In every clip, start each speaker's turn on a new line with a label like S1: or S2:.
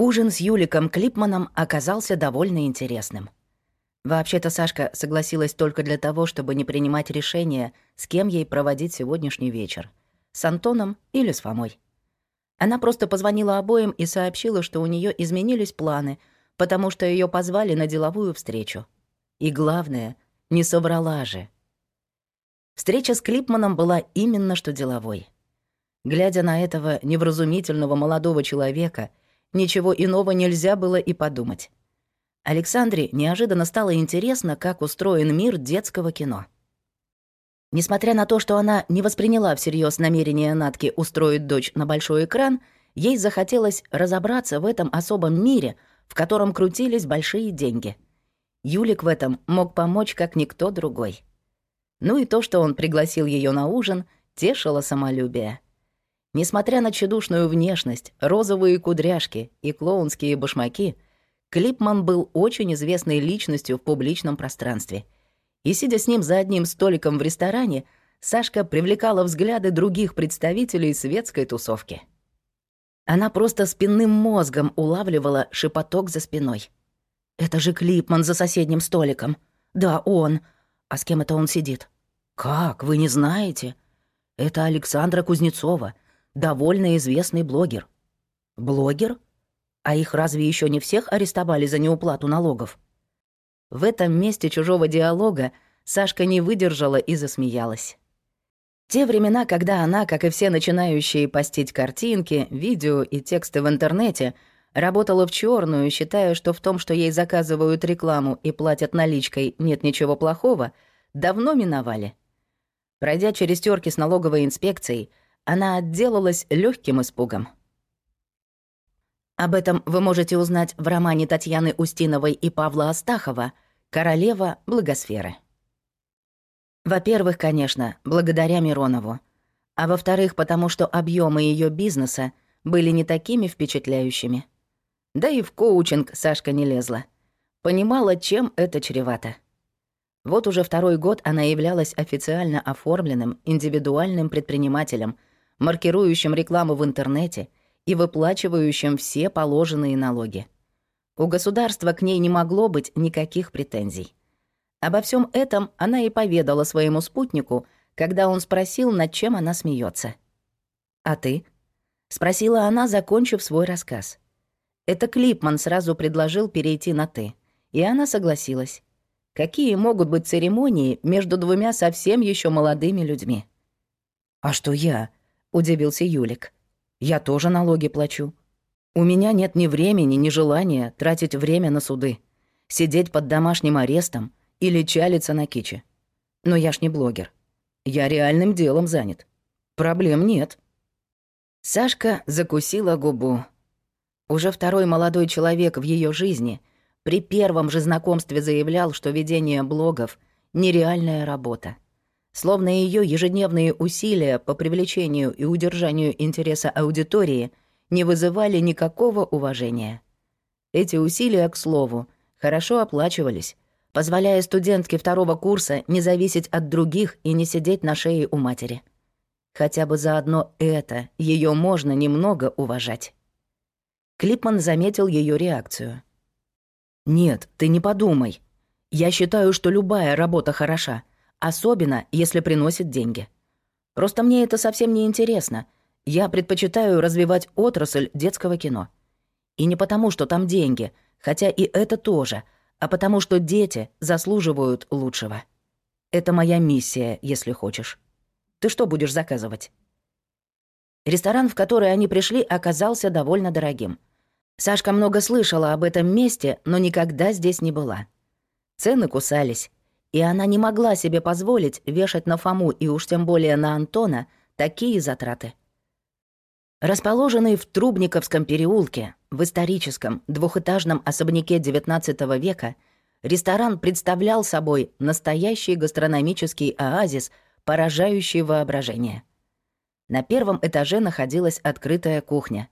S1: Ужин с Юликом Клипманом оказался довольно интересным. Вообще-то Сашка согласилась только для того, чтобы не принимать решение, с кем ей проводить сегодняшний вечер. С Антоном или с Фомой. Она просто позвонила обоим и сообщила, что у нее изменились планы, потому что ее позвали на деловую встречу. И главное, не соврала же. Встреча с Клипманом была именно что деловой. Глядя на этого невразумительного молодого человека — Ничего иного нельзя было и подумать. Александре неожиданно стало интересно, как устроен мир детского кино. Несмотря на то, что она не восприняла всерьез намерение Натки устроить дочь на большой экран, ей захотелось разобраться в этом особом мире, в котором крутились большие деньги. Юлик в этом мог помочь, как никто другой. Ну и то, что он пригласил ее на ужин, тешило самолюбие. Несмотря на чудушную внешность, розовые кудряшки и клоунские башмаки, Клипман был очень известной личностью в публичном пространстве. И сидя с ним за одним столиком в ресторане, Сашка привлекала взгляды других представителей светской тусовки. Она просто спинным мозгом улавливала шепоток за спиной. «Это же Клипман за соседним столиком. Да, он. А с кем это он сидит?» «Как, вы не знаете?» «Это Александра Кузнецова, довольно известный блогер. Блогер? А их разве еще не всех арестовали за неуплату налогов? В этом месте чужого диалога Сашка не выдержала и засмеялась. Те времена, когда она, как и все начинающие постить картинки, видео и тексты в интернете, работала в черную, считая, что в том, что ей заказывают рекламу и платят наличкой, нет ничего плохого, давно миновали. Пройдя через терки с налоговой инспекцией, она отделалась легким испугом. Об этом вы можете узнать в романе Татьяны Устиновой и Павла Астахова «Королева благосферы». Во-первых, конечно, благодаря Миронову. А во-вторых, потому что объемы ее бизнеса были не такими впечатляющими. Да и в коучинг Сашка не лезла. Понимала, чем это чревато. Вот уже второй год она являлась официально оформленным индивидуальным предпринимателем — маркирующим рекламу в интернете и выплачивающим все положенные налоги. У государства к ней не могло быть никаких претензий. Обо всем этом она и поведала своему спутнику, когда он спросил, над чем она смеется. «А ты?» — спросила она, закончив свой рассказ. Это Клипман сразу предложил перейти на «ты», и она согласилась. Какие могут быть церемонии между двумя совсем еще молодыми людьми? «А что я?» — удивился Юлик. «Я тоже налоги плачу. У меня нет ни времени, ни желания тратить время на суды, сидеть под домашним арестом или чалиться на киче. Но я ж не блогер. Я реальным делом занят. Проблем нет». Сашка закусила губу. Уже второй молодой человек в ее жизни при первом же знакомстве заявлял, что ведение блогов — нереальная работа. Словно ее ежедневные усилия по привлечению и удержанию интереса аудитории не вызывали никакого уважения. Эти усилия, к слову, хорошо оплачивались, позволяя студентке второго курса не зависеть от других и не сидеть на шее у матери. Хотя бы заодно это ее можно немного уважать. Клипман заметил ее реакцию. «Нет, ты не подумай. Я считаю, что любая работа хороша. Особенно, если приносит деньги. Просто мне это совсем не интересно. Я предпочитаю развивать отрасль детского кино. И не потому, что там деньги, хотя и это тоже, а потому что дети заслуживают лучшего. Это моя миссия, если хочешь. Ты что будешь заказывать? Ресторан, в который они пришли, оказался довольно дорогим. Сашка много слышала об этом месте, но никогда здесь не была. Цены кусались, и она не могла себе позволить вешать на Фому и уж тем более на Антона такие затраты. Расположенный в Трубниковском переулке, в историческом двухэтажном особняке XIX века, ресторан представлял собой настоящий гастрономический оазис, поражающий воображение. На первом этаже находилась открытая кухня,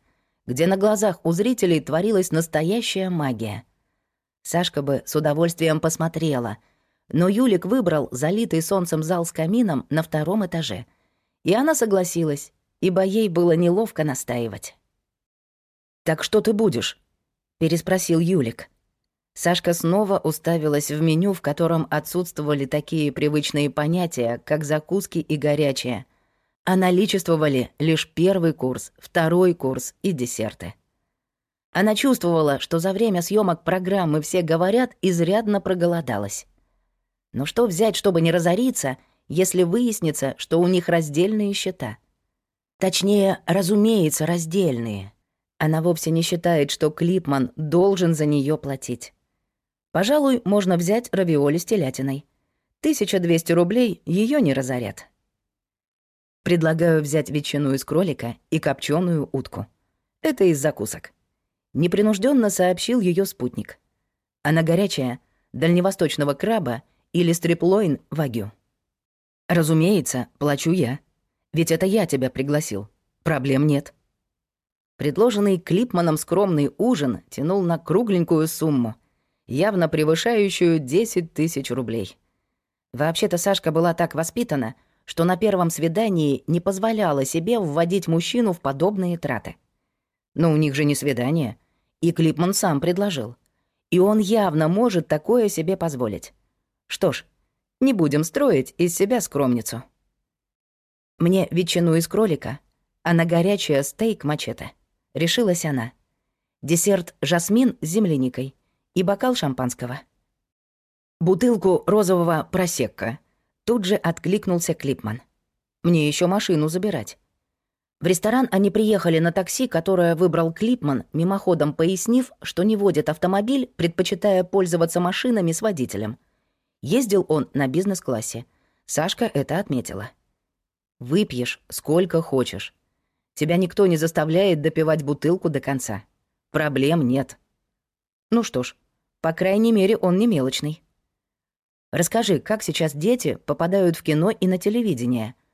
S1: где на глазах у зрителей творилась настоящая магия. Сашка бы с удовольствием посмотрела — но Юлик выбрал залитый солнцем зал с камином на втором этаже. И она согласилась, ибо ей было неловко настаивать. «Так что ты будешь? переспросил Юлик. Сашка снова уставилась в меню, в котором отсутствовали такие привычные понятия, как закуски и горячее, а наличествовали лишь первый курс, второй курс и десерты. Она чувствовала, что за время съемок программы «Все говорят» изрядно проголодалась. Но что взять, чтобы не разориться, если выяснится, что у них раздельные счета? Точнее, разумеется, раздельные. Она вовсе не считает, что Клипман должен за нее платить. Пожалуй, можно взять равиоли с телятиной. 1200 рублей ее не разорят. Предлагаю взять ветчину из кролика и копченую утку. Это из закусок. Непринужденно сообщил ее спутник. Она горячая, дальневосточного краба или стриплоин вагю. Разумеется, плачу я. Ведь это я тебя пригласил. Проблем нет. Предложенный Клипманом скромный ужин тянул на кругленькую сумму, явно превышающую 10 тысяч рублей. Вообще-то Сашка была так воспитана, что на первом свидании не позволяла себе вводить мужчину в подобные траты. Но у них же не свидание. И Клипман сам предложил. И он явно может такое себе позволить. Что ж, не будем строить из себя скромницу. Мне ветчину из кролика, а на горячее стейк мачете. Решилась она. Десерт жасмин с земляникой и бокал шампанского. Бутылку розового просекка. Тут же откликнулся Клипман. Мне еще машину забирать. В ресторан они приехали на такси, которое выбрал Клипман, мимоходом пояснив, что не водит автомобиль, предпочитая пользоваться машинами с водителем. Ездил он на бизнес-классе. Сашка это отметила. «Выпьешь сколько хочешь. Тебя никто не заставляет допивать бутылку до конца. Проблем нет». Ну что ж, по крайней мере, он не мелочный. Расскажи, как сейчас дети попадают в кино и на телевидение —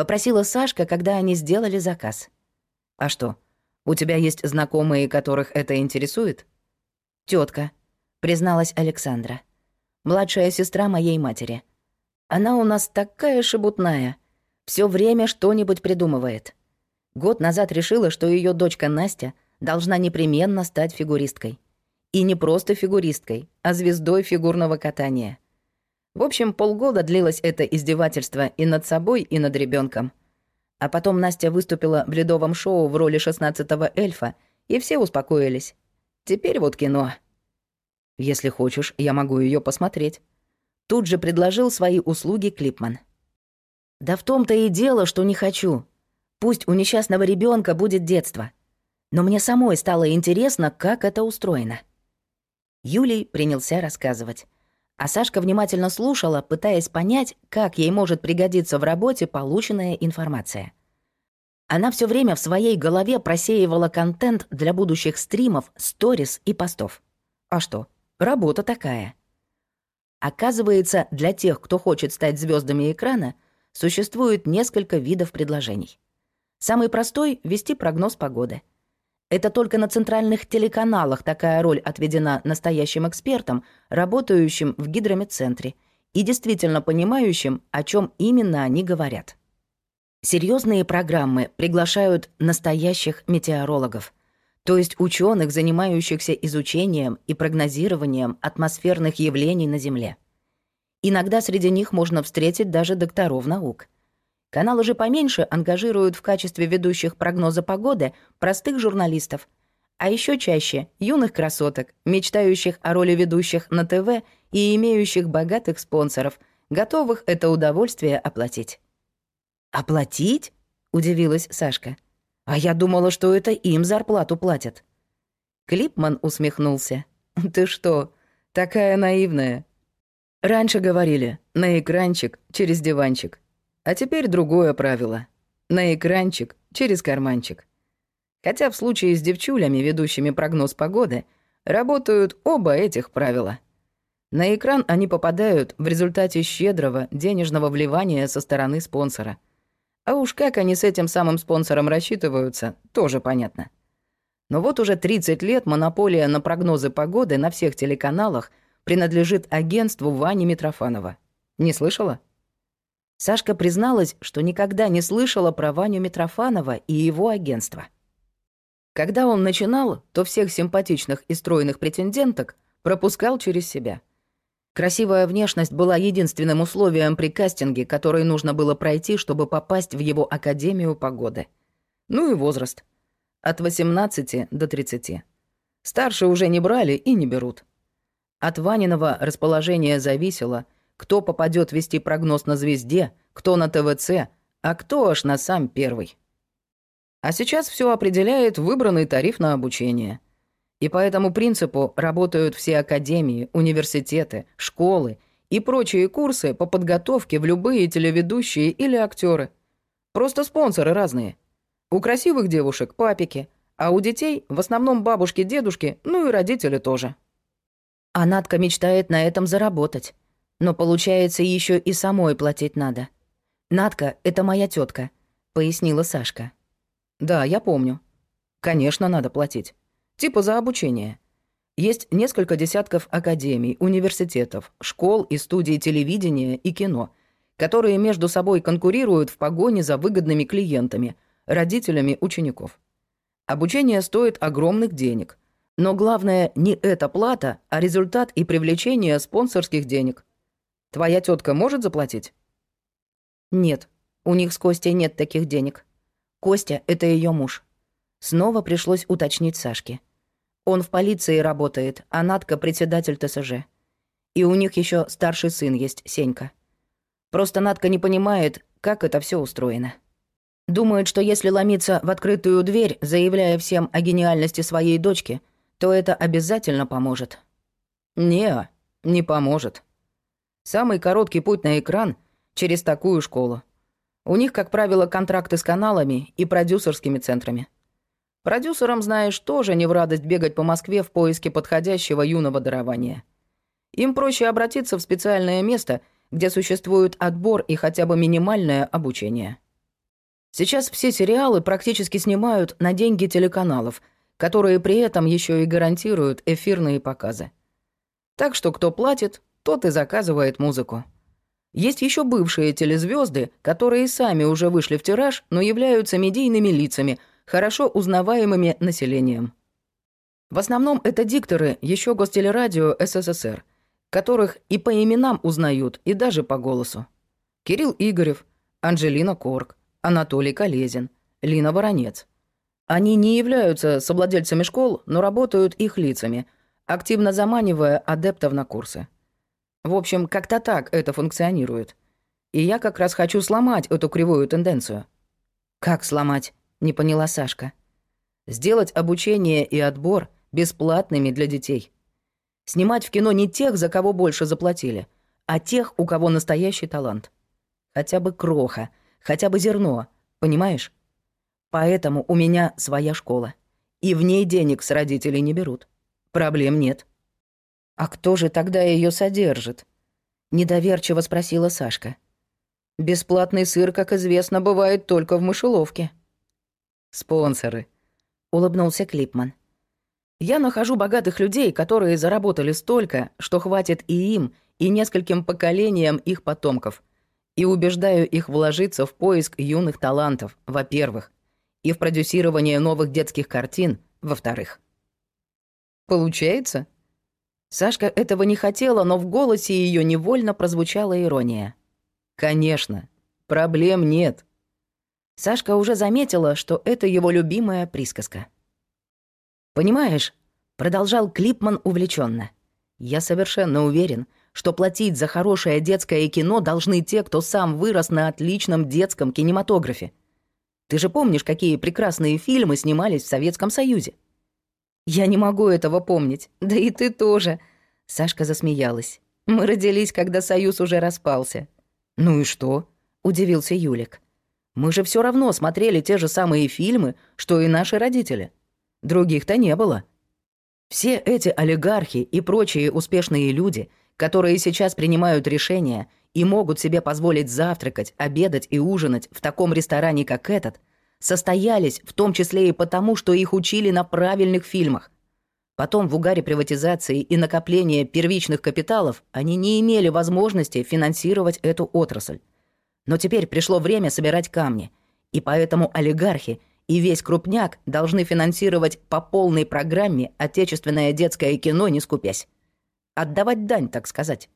S1: Попросила Сашка, когда они сделали заказ. «А что, у тебя есть знакомые, которых это интересует?» Тетка, призналась Александра. «Младшая сестра моей матери. Она у нас такая шебутная. все время что-нибудь придумывает. Год назад решила, что ее дочка Настя должна непременно стать фигуристкой. И не просто фигуристкой, а звездой фигурного катания. В общем, полгода длилось это издевательство и над собой, и над ребенком. А потом Настя выступила в ледовом шоу в роли шестнадцатого эльфа, и все успокоились. Теперь вот кино. Если хочешь, я могу ее посмотреть. Тут же предложил свои услуги Клипман. Да в том-то и дело, что не хочу. Пусть у несчастного ребенка будет детство. Но мне самой стало интересно, как это устроено. Юлий принялся рассказывать. А Сашка внимательно слушала, пытаясь понять, как ей может пригодиться в работе полученная информация. Она все время в своей голове просеивала контент для будущих стримов, сторис и постов. А что? Работа такая. Оказывается, для тех, кто хочет стать звездами экрана, существует несколько видов предложений. Самый простой — вести прогноз погоды — это только на центральных телеканалах такая роль отведена настоящим экспертам, работающим в гидромедцентре и действительно понимающим, о чем именно они говорят. Серьезные программы приглашают настоящих метеорологов, то есть ученых, занимающихся изучением и прогнозированием атмосферных явлений на Земле. Иногда среди них можно встретить даже докторов наук — Каналы же поменьше ангажируют в качестве ведущих прогноза погоды простых журналистов, а еще чаще юных красоток, мечтающих о роли ведущих на ТВ и имеющих богатых спонсоров, готовых это удовольствие оплатить. «Оплатить?» — удивилась Сашка. «А я думала, что это им зарплату платят». Клипман усмехнулся. «Ты что, такая наивная?» «Раньше говорили, на экранчик, через диванчик. А теперь другое правило. На экранчик, через карманчик. Хотя в случае с девчулями, ведущими прогноз погоды, работают оба этих правила. На экран они попадают в результате щедрого денежного вливания со стороны спонсора. А уж как они с этим самым спонсором рассчитываются, тоже понятно. Но вот уже 30 лет монополия на прогнозы погоды на всех телеканалах принадлежит агентству Вани Митрофанова. Не слышала? Сашка призналась, что никогда не слышала про Ваню Митрофанова и его агентство. Когда он начинал, то всех симпатичных и стройных претенденток пропускал через себя. Красивая внешность была единственным условием при кастинге, которое нужно было пройти, чтобы попасть в его Академию погоды. Ну и возраст. От 18 до 30. Старше уже не брали и не берут. От Ваниного расположения зависело, кто попадет вести прогноз на «Звезде», кто на ТВЦ, а кто аж на сам первый. А сейчас все определяет выбранный тариф на обучение. И по этому принципу работают все академии, университеты, школы и прочие курсы по подготовке в любые телеведущие или актеры. Просто спонсоры разные. У красивых девушек – папики, а у детей в основном бабушки-дедушки, ну и родители тоже. А Надка мечтает на этом заработать. Но получается, еще и самой платить надо. Надка — это моя тетка, пояснила Сашка. Да, я помню. Конечно, надо платить. Типа за обучение. Есть несколько десятков академий, университетов, школ и студий телевидения и кино, которые между собой конкурируют в погоне за выгодными клиентами, родителями учеников. Обучение стоит огромных денег. Но главное не эта плата, а результат и привлечение спонсорских денег. Твоя тетка может заплатить? Нет, у них с Костей нет таких денег. Костя — это ее муж. Снова пришлось уточнить Сашке. Он в полиции работает, а Надка — председатель ТСЖ. И у них еще старший сын есть, Сенька. Просто Надка не понимает, как это все устроено. Думает, что если ломиться в открытую дверь, заявляя всем о гениальности своей дочки, то это обязательно поможет. Не, не поможет. Самый короткий путь на экран — через такую школу. У них, как правило, контракты с каналами и продюсерскими центрами. Продюсерам, знаешь, тоже не в радость бегать по Москве в поиске подходящего юного дарования. Им проще обратиться в специальное место, где существует отбор и хотя бы минимальное обучение. Сейчас все сериалы практически снимают на деньги телеканалов, которые при этом еще и гарантируют эфирные показы. Так что кто платит, тот и заказывает музыку. Есть еще бывшие телезвезды, которые сами уже вышли в тираж, но являются медийными лицами, хорошо узнаваемыми населением. В основном это дикторы еще гостелерадио СССР, которых и по именам узнают, и даже по голосу. Кирилл Игорев, Анжелина Корк, Анатолий Колезин, Лина Воронец. Они не являются совладельцами школ, но работают их лицами, активно заманивая адептов на курсы. В общем, как-то так это функционирует. И я как раз хочу сломать эту кривую тенденцию. Как сломать? Не поняла Сашка. Сделать обучение и отбор бесплатными для детей. Снимать в кино не тех, за кого больше заплатили, а тех, у кого настоящий талант. Хотя бы кроха, хотя бы зерно, понимаешь? Поэтому у меня своя школа. И в ней денег с родителей не берут. Проблем нет. «А кто же тогда ее содержит?» — недоверчиво спросила Сашка. «Бесплатный сыр, как известно, бывает только в мышеловке». «Спонсоры», — улыбнулся Клипман. «Я нахожу богатых людей, которые заработали столько, что хватит и им, и нескольким поколениям их потомков, и убеждаю их вложиться в поиск юных талантов, во-первых, и в продюсирование новых детских картин, во-вторых». «Получается?» Сашка этого не хотела, но в голосе ее невольно прозвучала ирония. «Конечно, проблем нет». Сашка уже заметила, что это его любимая присказка. «Понимаешь», — продолжал Клипман увлеченно. «я совершенно уверен, что платить за хорошее детское кино должны те, кто сам вырос на отличном детском кинематографе. Ты же помнишь, какие прекрасные фильмы снимались в Советском Союзе? «Я не могу этого помнить. Да и ты тоже». Сашка засмеялась. «Мы родились, когда Союз уже распался». «Ну и что?» — удивился Юлик. «Мы же все равно смотрели те же самые фильмы, что и наши родители. Других-то не было». Все эти олигархи и прочие успешные люди, которые сейчас принимают решения и могут себе позволить завтракать, обедать и ужинать в таком ресторане, как этот, состоялись в том числе и потому, что их учили на правильных фильмах. Потом в угаре приватизации и накопления первичных капиталов они не имели возможности финансировать эту отрасль. Но теперь пришло время собирать камни, и поэтому олигархи и весь крупняк должны финансировать по полной программе отечественное детское кино, не скупясь. Отдавать дань, так сказать.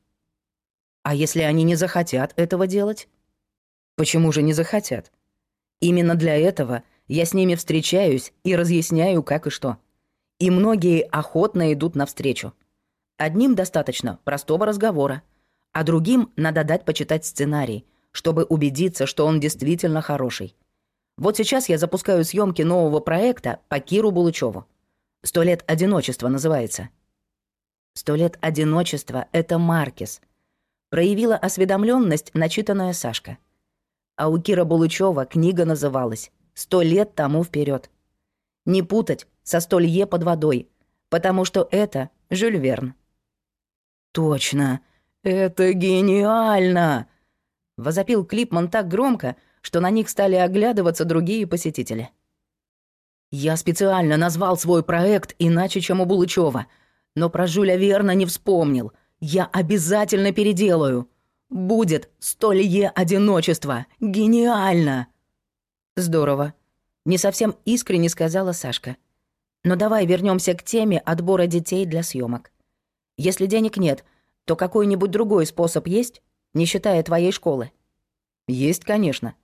S1: А если они не захотят этого делать? Почему же не захотят? Именно для этого я с ними встречаюсь и разъясняю, как и что. И многие охотно идут навстречу. Одним достаточно простого разговора, а другим надо дать почитать сценарий, чтобы убедиться, что он действительно хороший. Вот сейчас я запускаю съемки нового проекта по Киру Булычеву. «Сто лет одиночества» называется. «Сто лет одиночества» — это Маркес. Проявила осведомленность начитанная Сашка. А у Кира Булычева книга называлась «Сто лет тому вперед. Не путать со «Столье под водой», потому что это Жюль Верн. «Точно! Это гениально!» Возопил Клипман так громко, что на них стали оглядываться другие посетители. Я специально назвал свой проект иначе, чем у Булычева, но про Жюля верно не вспомнил. Я обязательно переделаю. Будет столье одиночества. Гениально! Здорово. Не совсем искренне сказала Сашка. Но давай вернемся к теме отбора детей для съемок. Если денег нет, то какой-нибудь другой способ есть, не считая твоей школы? Есть, конечно.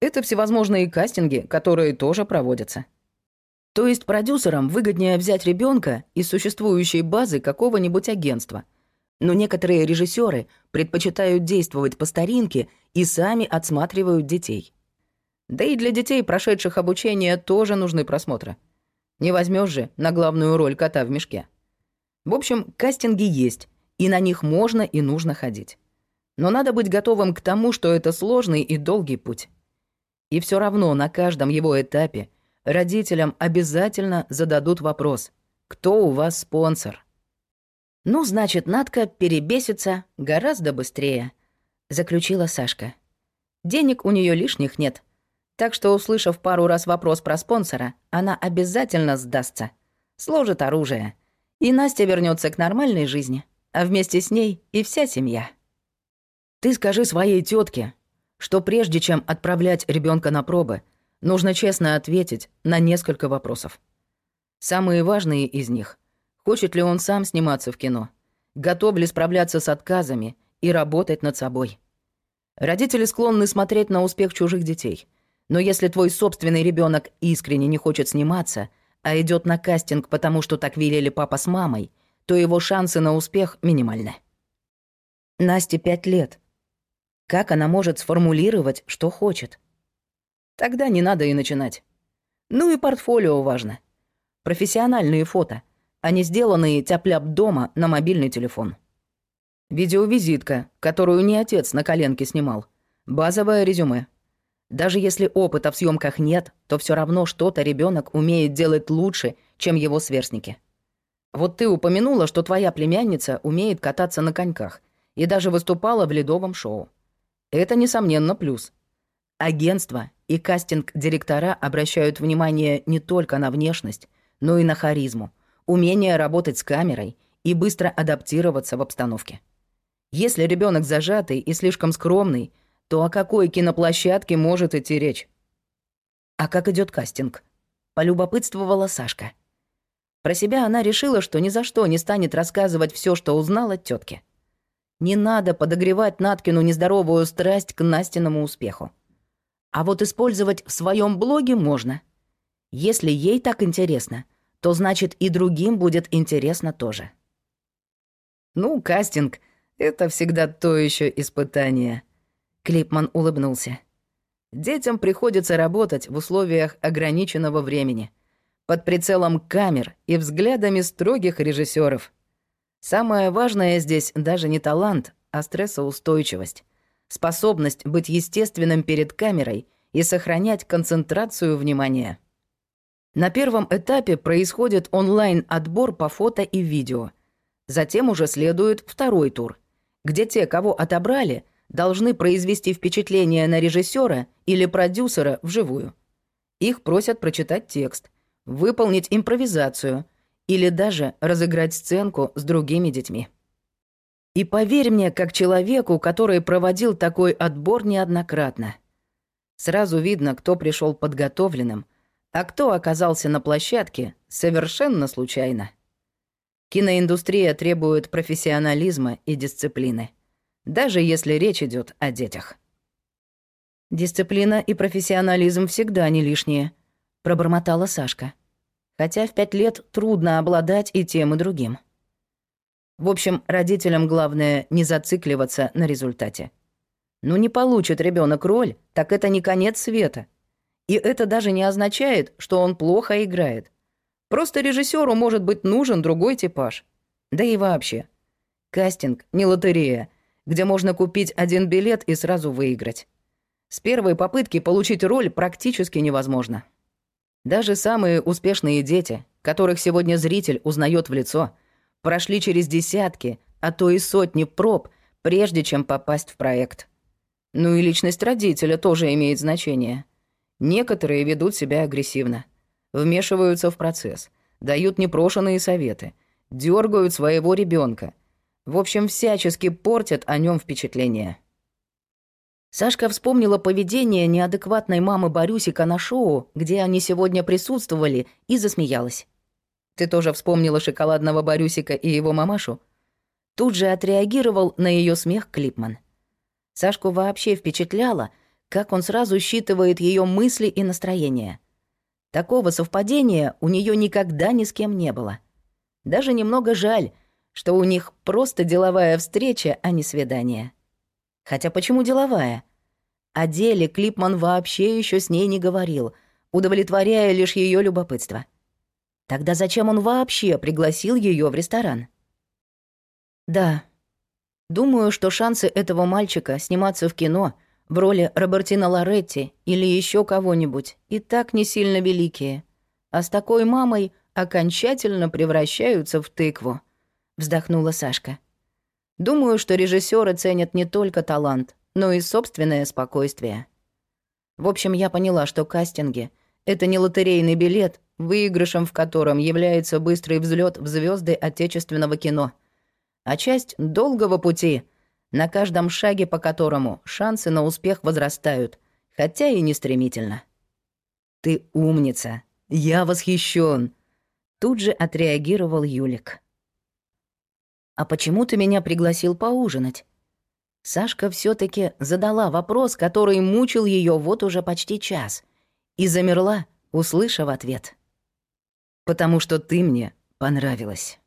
S1: Это всевозможные кастинги, которые тоже проводятся. То есть продюсерам выгоднее взять ребенка из существующей базы какого-нибудь агентства. Но некоторые режиссеры предпочитают действовать по старинке и сами отсматривают детей. Да и для детей, прошедших обучение, тоже нужны просмотры. Не возьмешь же на главную роль кота в мешке. В общем, кастинги есть, и на них можно и нужно ходить. Но надо быть готовым к тому, что это сложный и долгий путь. И все равно на каждом его этапе родителям обязательно зададут вопрос «Кто у вас спонсор?». «Ну, значит, Надка перебесится гораздо быстрее», — заключила Сашка. «Денег у нее лишних нет, так что, услышав пару раз вопрос про спонсора, она обязательно сдастся, сложит оружие, и Настя вернется к нормальной жизни, а вместе с ней и вся семья». «Ты скажи своей тетке, что прежде чем отправлять ребенка на пробы, нужно честно ответить на несколько вопросов. Самые важные из них — хочет ли он сам сниматься в кино, готов ли справляться с отказами и работать над собой. Родители склонны смотреть на успех чужих детей, но если твой собственный ребенок искренне не хочет сниматься, а идет на кастинг, потому что так велели папа с мамой, то его шансы на успех минимальны. Насте пять лет — как она может сформулировать, что хочет? Тогда не надо и начинать. Ну и портфолио важно. Профессиональные фото, а не сделанные тяп дома на мобильный телефон. Видеовизитка, которую не отец на коленке снимал. Базовое резюме. Даже если опыта в съемках нет, то все равно что-то ребенок умеет делать лучше, чем его сверстники. Вот ты упомянула, что твоя племянница умеет кататься на коньках и даже выступала в ледовом шоу. Это, несомненно, плюс. Агентство и кастинг-директора обращают внимание не только на внешность, но и на харизму, умение работать с камерой и быстро адаптироваться в обстановке. Если ребенок зажатый и слишком скромный, то о какой киноплощадке может идти речь? А как идет кастинг? Полюбопытствовала Сашка. Про себя она решила, что ни за что не станет рассказывать все, что узнала от тетки. Не надо подогревать Наткину нездоровую страсть к Настиному успеху. А вот использовать в своем блоге можно. Если ей так интересно, то значит и другим будет интересно тоже. Ну, кастинг — это всегда то еще испытание. Клипман улыбнулся. Детям приходится работать в условиях ограниченного времени, под прицелом камер и взглядами строгих режиссеров. Самое важное здесь даже не талант, а стрессоустойчивость. Способность быть естественным перед камерой и сохранять концентрацию внимания. На первом этапе происходит онлайн-отбор по фото и видео. Затем уже следует второй тур, где те, кого отобрали, должны произвести впечатление на режиссера или продюсера вживую. Их просят прочитать текст, выполнить импровизацию — или даже разыграть сценку с другими детьми. И поверь мне, как человеку, который проводил такой отбор неоднократно. Сразу видно, кто пришел подготовленным, А кто оказался на площадке, совершенно случайно. Киноиндустрия требует профессионализма и дисциплины, даже если речь идет о детях. «Дисциплина и профессионализм всегда не лишние», — пробормотала Сашка. Хотя в пять лет трудно обладать и тем, и другим. В общем, родителям главное не зацикливаться на результате. Ну не получит ребенок роль, так это не конец света. И это даже не означает, что он плохо играет. Просто режиссеру может быть нужен другой типаж. Да и вообще. Кастинг не лотерея, где можно купить один билет и сразу выиграть. С первой попытки получить роль практически невозможно. Даже самые успешные дети, которых сегодня зритель узнает в лицо, прошли через десятки, а то и сотни проб, прежде чем попасть в проект. Ну и личность родителя тоже имеет значение. Некоторые ведут себя агрессивно – вмешиваются в процесс, дают непрошенные советы, дергают своего ребенка. В общем, всячески портят о нем впечатление. Сашка вспомнила поведение неадекватной мамы Борюсика на шоу, где они сегодня присутствовали, и засмеялась. «Ты тоже вспомнила шоколадного Борюсика и его мамашу?» Тут же отреагировал на ее смех Клипман. Сашку вообще впечатляло, как он сразу считывает ее мысли и настроение. Такого совпадения у нее никогда ни с кем не было. Даже немного жаль, что у них просто деловая встреча, а не свидание. Хотя почему деловая? О деле Клипман вообще еще с ней не говорил, удовлетворяя лишь ее любопытство. Тогда зачем он вообще пригласил ее в ресторан? Да, думаю, что шансы этого мальчика сниматься в кино — в роли Робертина Лоретти или еще кого-нибудь и так не сильно великие, а с такой мамой окончательно превращаются в тыкву», — вздохнула Сашка. «Думаю, что режиссеры ценят не только талант, но и собственное спокойствие. В общем, я поняла, что кастинги — это не лотерейный билет, выигрышем в котором является быстрый взлет в звезды отечественного кино, а часть долгого пути — на каждом шаге по которому шансы на успех возрастают, хотя и не стремительно. «Ты умница! Я восхищен! Тут же отреагировал Юлик. «А почему ты меня пригласил поужинать?» Сашка все таки задала вопрос, который мучил ее вот уже почти час, и замерла, услышав ответ. «Потому что ты мне понравилась».